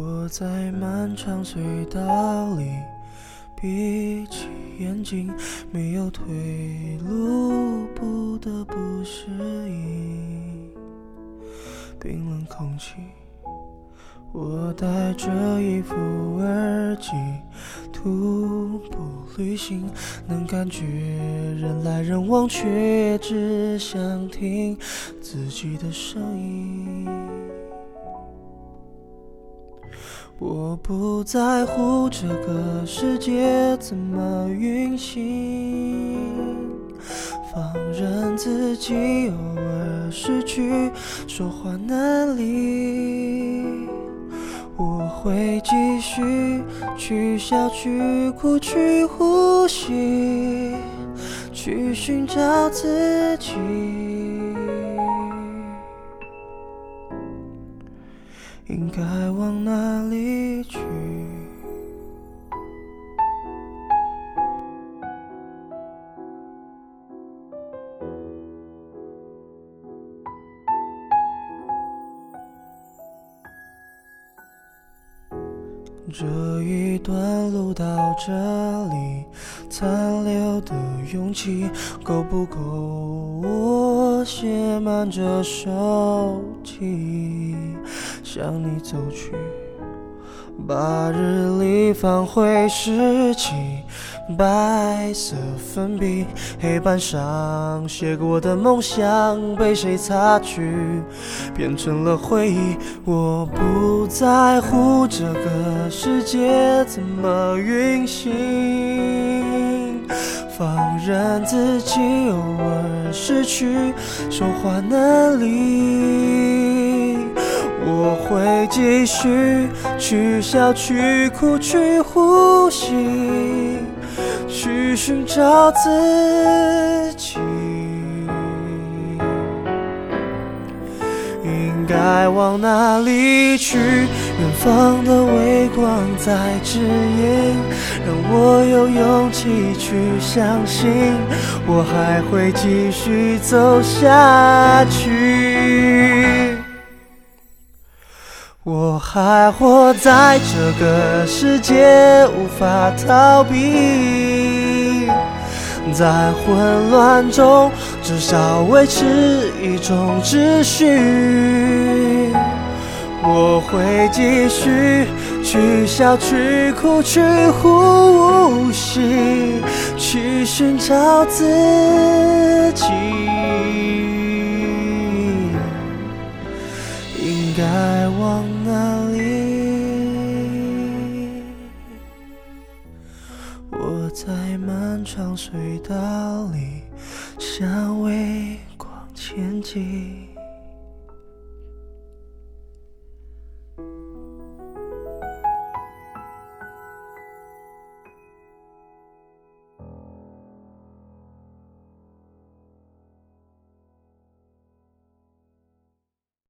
我在漫长隧道里闭起眼睛，没有退路，不得不适应冰冷空气。我戴着一副耳机，徒步旅行，能感觉人来人往，却只想听自己的声音。我不在乎这个世界怎么运行，放任自己偶尔失去说话能力。我会继续去笑、去哭、去呼吸，去寻找自己。应该往哪里去？这一段路到这里，残留的勇气够不够？我写满这手机，向你走去，把日历放回十七。白色粉笔，黑板上写过的梦想被谁擦去，变成了回忆。我不在乎这个世界怎么运行，放任自己偶尔失去说话能力。我会继续去笑、去哭、去呼吸。去寻找自己，应该往哪里去？远方的微光在指引，让我有勇气去相信，我还会继续走下去。我还活在这个世界，无法逃避。在混乱中，至少维持一种秩序。我会继续去笑、去哭、去呼吸，去寻找自己。该往哪里？我在漫长隧道里向微光前进。